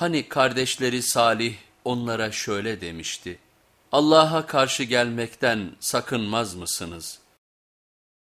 Hani kardeşleri Salih onlara şöyle demişti, Allah'a karşı gelmekten sakınmaz mısınız?''